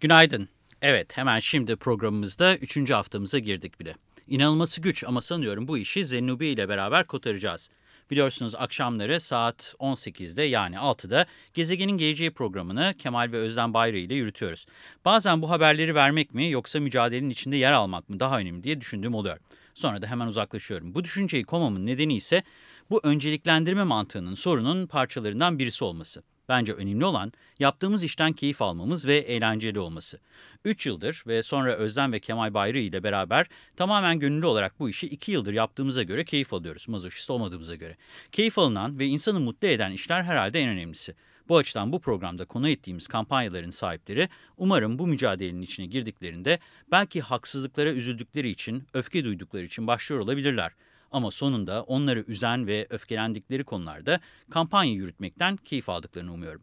Günaydın. Evet, hemen şimdi programımızda 3. haftamıza girdik bile. İnanılması güç ama sanıyorum bu işi Zennubi ile beraber kotaracağız. Biliyorsunuz akşamları saat 18'de yani 6'da Gezegenin Geleceği programını Kemal ve Özlem Bayrağı ile yürütüyoruz. Bazen bu haberleri vermek mi yoksa mücadelenin içinde yer almak mı daha önemli diye düşündüğüm oluyor. Sonra da hemen uzaklaşıyorum. Bu düşünceyi komamın nedeni ise bu önceliklendirme mantığının sorunun parçalarından birisi olması. Bence önemli olan yaptığımız işten keyif almamız ve eğlenceli olması. 3 yıldır ve sonra Özlem ve Kemal Bayrağı ile beraber tamamen gönüllü olarak bu işi 2 yıldır yaptığımıza göre keyif alıyoruz. Mazoşist olmadığımıza göre. Keyif alınan ve insanı mutlu eden işler herhalde en önemlisi. Bu açıdan bu programda konu ettiğimiz kampanyaların sahipleri umarım bu mücadelenin içine girdiklerinde belki haksızlıklara üzüldükleri için, öfke duydukları için başlıyor olabilirler. Ama sonunda onları üzen ve öfkelendikleri konularda kampanya yürütmekten keyif aldıklarını umuyorum.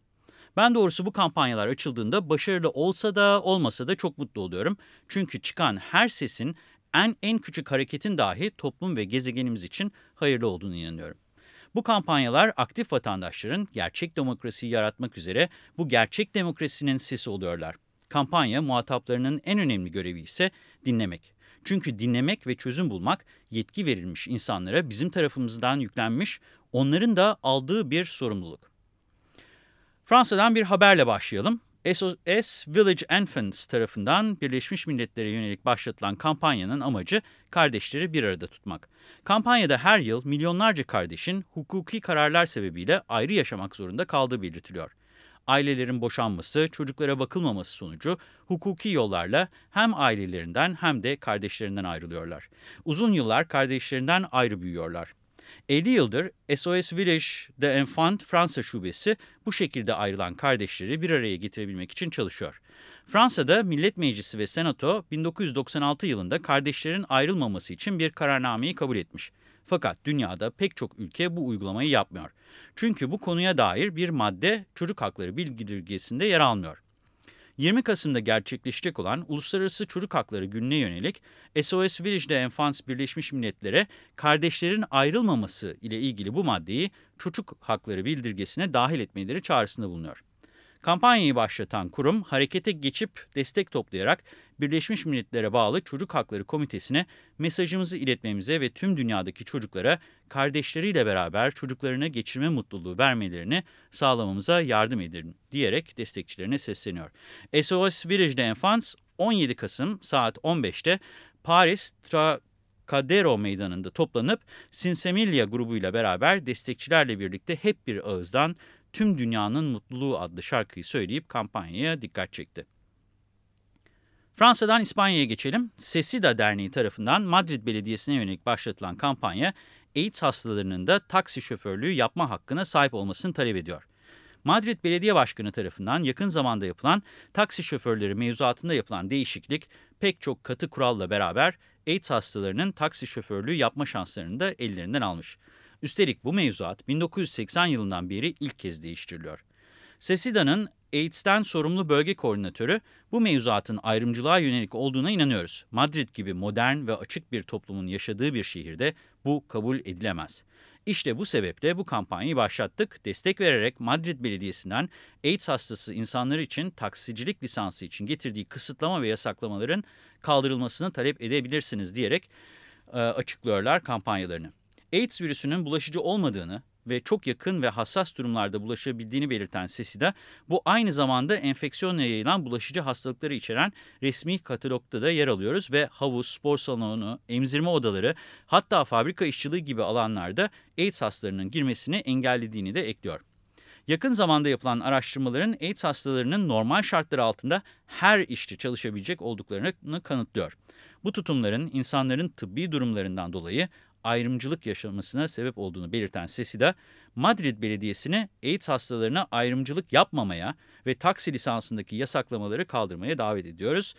Ben doğrusu bu kampanyalar açıldığında başarılı olsa da olmasa da çok mutlu oluyorum. Çünkü çıkan her sesin en en küçük hareketin dahi toplum ve gezegenimiz için hayırlı olduğunu inanıyorum. Bu kampanyalar aktif vatandaşların gerçek demokrasiyi yaratmak üzere bu gerçek demokrasinin sesi oluyorlar. Kampanya muhataplarının en önemli görevi ise dinlemek. Çünkü dinlemek ve çözüm bulmak yetki verilmiş insanlara bizim tarafımızdan yüklenmiş, onların da aldığı bir sorumluluk. Fransa'dan bir haberle başlayalım. SOS Village Infants tarafından Birleşmiş Milletler'e yönelik başlatılan kampanyanın amacı kardeşleri bir arada tutmak. Kampanyada her yıl milyonlarca kardeşin hukuki kararlar sebebiyle ayrı yaşamak zorunda kaldığı belirtiliyor ailelerin boşanması, çocuklara bakılmaması sonucu hukuki yollarla hem ailelerinden hem de kardeşlerinden ayrılıyorlar. Uzun yıllar kardeşlerinden ayrı büyüyorlar. 50 yıldır SOS Village de Enfant Fransa şubesi bu şekilde ayrılan kardeşleri bir araya getirebilmek için çalışıyor. Fransa'da Millet Meclisi ve Senato 1996 yılında kardeşlerin ayrılmaması için bir kararnameyi kabul etmiş. Fakat dünyada pek çok ülke bu uygulamayı yapmıyor. Çünkü bu konuya dair bir madde çocuk hakları bildirgesinde yer almıyor. 20 Kasım'da gerçekleşecek olan Uluslararası Çocuk Hakları Günü'ne yönelik SOS Village de Enfants Birleşmiş Milletler'e kardeşlerin ayrılmaması ile ilgili bu maddeyi çocuk hakları bildirgesine dahil etmeleri çağrısında bulunuyor. Kampanyayı başlatan kurum harekete geçip destek toplayarak Birleşmiş Milletler'e bağlı Çocuk Hakları Komitesi'ne mesajımızı iletmemize ve tüm dünyadaki çocuklara kardeşleriyle beraber çocuklarına geçirme mutluluğu vermelerini sağlamamıza yardım edin diyerek destekçilerine sesleniyor. SOS Village d'Enfants 17 Kasım saat 15'te Paris Trocadero Meydanı'nda toplanıp Sinsemilia grubuyla beraber destekçilerle birlikte hep bir ağızdan Tüm Dünyanın Mutluluğu adlı şarkıyı söyleyip kampanyaya dikkat çekti. Fransa'dan İspanya'ya geçelim. Sesida Derneği tarafından Madrid Belediyesi'ne yönelik başlatılan kampanya, AIDS hastalarının da taksi şoförlüğü yapma hakkına sahip olmasını talep ediyor. Madrid Belediye Başkanı tarafından yakın zamanda yapılan taksi şoförleri mevzuatında yapılan değişiklik pek çok katı kuralla beraber AIDS hastalarının taksi şoförlüğü yapma şanslarını da ellerinden almış. Üstelik bu mevzuat 1980 yılından beri ilk kez değiştiriliyor. Sesida'nın AIDS'ten sorumlu bölge koordinatörü bu mevzuatın ayrımcılığa yönelik olduğuna inanıyoruz. Madrid gibi modern ve açık bir toplumun yaşadığı bir şehirde bu kabul edilemez. İşte bu sebeple bu kampanyayı başlattık. Destek vererek Madrid Belediyesi'nden AIDS hastası insanlar için taksicilik lisansı için getirdiği kısıtlama ve yasaklamaların kaldırılmasını talep edebilirsiniz diyerek e, açıklıyorlar kampanyalarını. AIDS virüsünün bulaşıcı olmadığını ve çok yakın ve hassas durumlarda bulaşabildiğini belirten SESİDA, bu aynı zamanda enfeksiyonla yayılan bulaşıcı hastalıkları içeren resmi katalogda da yer alıyoruz ve havuz, spor salonu, emzirme odaları hatta fabrika işçiliği gibi alanlarda AIDS hastalarının girmesini engellediğini de ekliyor. Yakın zamanda yapılan araştırmaların AIDS hastalarının normal şartlar altında her işte çalışabilecek olduklarını kanıtlıyor. Bu tutumların insanların tıbbi durumlarından dolayı ayrımcılık yaşamasına sebep olduğunu belirten SESİDA, Madrid Belediyesi'ne AIDS hastalarına ayrımcılık yapmamaya ve taksi lisansındaki yasaklamaları kaldırmaya davet ediyoruz.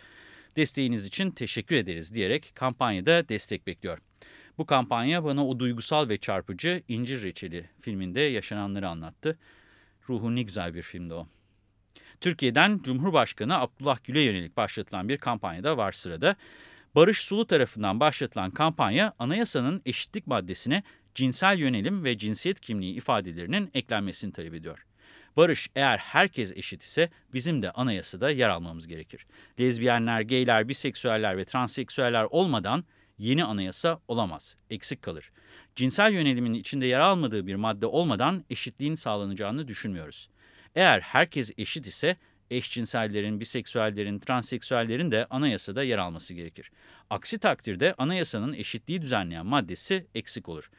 Desteğiniz için teşekkür ederiz diyerek kampanyada destek bekliyor. Bu kampanya bana o duygusal ve çarpıcı İncir Reçeli filminde yaşananları anlattı. Ruhu ne güzel bir filmdi o. Türkiye'den Cumhurbaşkanı Abdullah Gül'e yönelik başlatılan bir kampanyada var sırada. Barış Sulu tarafından başlatılan kampanya anayasanın eşitlik maddesine cinsel yönelim ve cinsiyet kimliği ifadelerinin eklenmesini talep ediyor. Barış eğer herkes eşit ise bizim de anayasada yer almamız gerekir. Lezbiyenler, geyler, biseksüeller ve transseksüeller olmadan yeni anayasa olamaz, eksik kalır. Cinsel yönelimin içinde yer almadığı bir madde olmadan eşitliğin sağlanacağını düşünmüyoruz. Eğer herkes eşit ise eşcinsellerin, biseksüellerin, transseksüellerin de anayasada yer alması gerekir. Aksi takdirde anayasanın eşitliği düzenleyen maddesi eksik olur.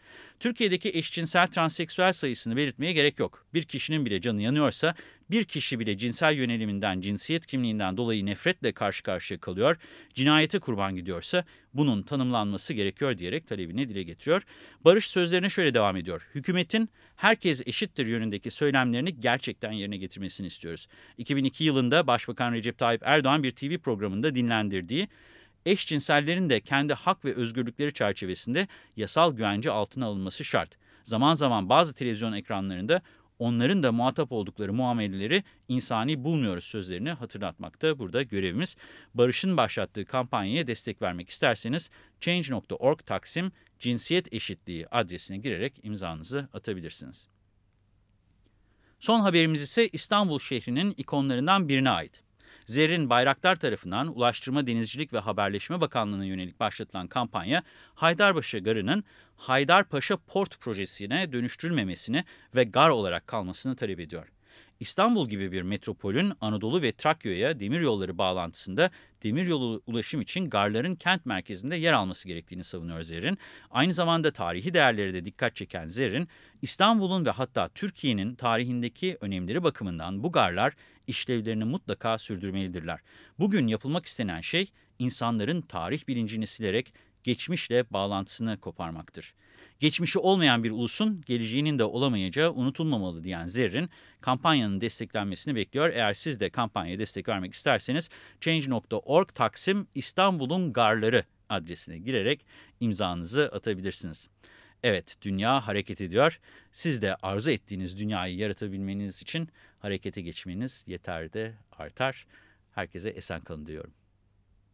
Türkiye'deki eşcinsel transseksüel sayısını belirtmeye gerek yok. Bir kişinin bile canı yanıyorsa, bir kişi bile cinsel yöneliminden, cinsiyet kimliğinden dolayı nefretle karşı karşıya kalıyor, cinayete kurban gidiyorsa bunun tanımlanması gerekiyor diyerek talebini dile getiriyor. Barış sözlerine şöyle devam ediyor. Hükümetin herkes eşittir yönündeki söylemlerini gerçekten yerine getirmesini istiyoruz. 2002 yılında Başbakan Recep Tayyip Erdoğan bir TV programında dinlendirdiği eşcinsellerin de kendi hak ve özgürlükleri çerçevesinde yasal güvence altına alınması şart. Zaman zaman bazı televizyon ekranlarında onların da muhatap oldukları muameleleri insani bulmuyoruz sözlerini hatırlatmakta burada görevimiz. Barış'ın başlattığı kampanyaya destek vermek isterseniz change.org taksim cinsiyet eşitliği adresine girerek imzanızı atabilirsiniz. Son haberimiz ise İstanbul şehrinin ikonlarından birine ait. Zerrin Bayraktar tarafından Ulaştırma Denizcilik ve Haberleşme Bakanlığı'na yönelik başlatılan kampanya, Haydarpaşa Garı'nın Haydarpaşa Port projesine dönüştürülmemesini ve gar olarak kalmasını talep ediyor. İstanbul gibi bir metropolün Anadolu ve Trakya'ya demiryolları bağlantısında demiryolu ulaşım için garların kent merkezinde yer alması gerektiğini savunuyor Zerrin. Aynı zamanda tarihi değerleri de dikkat çeken Zerrin, İstanbul'un ve hatta Türkiye'nin tarihindeki önemleri bakımından bu garlar işlevlerini mutlaka sürdürmelidirler. Bugün yapılmak istenen şey insanların tarih bilincini silerek geçmişle bağlantısını koparmaktır. Geçmişi olmayan bir ulusun geleceğinin de olamayacağı unutulmamalı diyen Zerrin, kampanyanın desteklenmesini bekliyor. Eğer siz de kampanyaya destek vermek isterseniz Change.org Taksim İstanbul'un Garları adresine girerek imzanızı atabilirsiniz. Evet, dünya hareket ediyor. Siz de arzu ettiğiniz dünyayı yaratabilmeniz için harekete geçmeniz yeter de artar. Herkese esen kalın diyorum.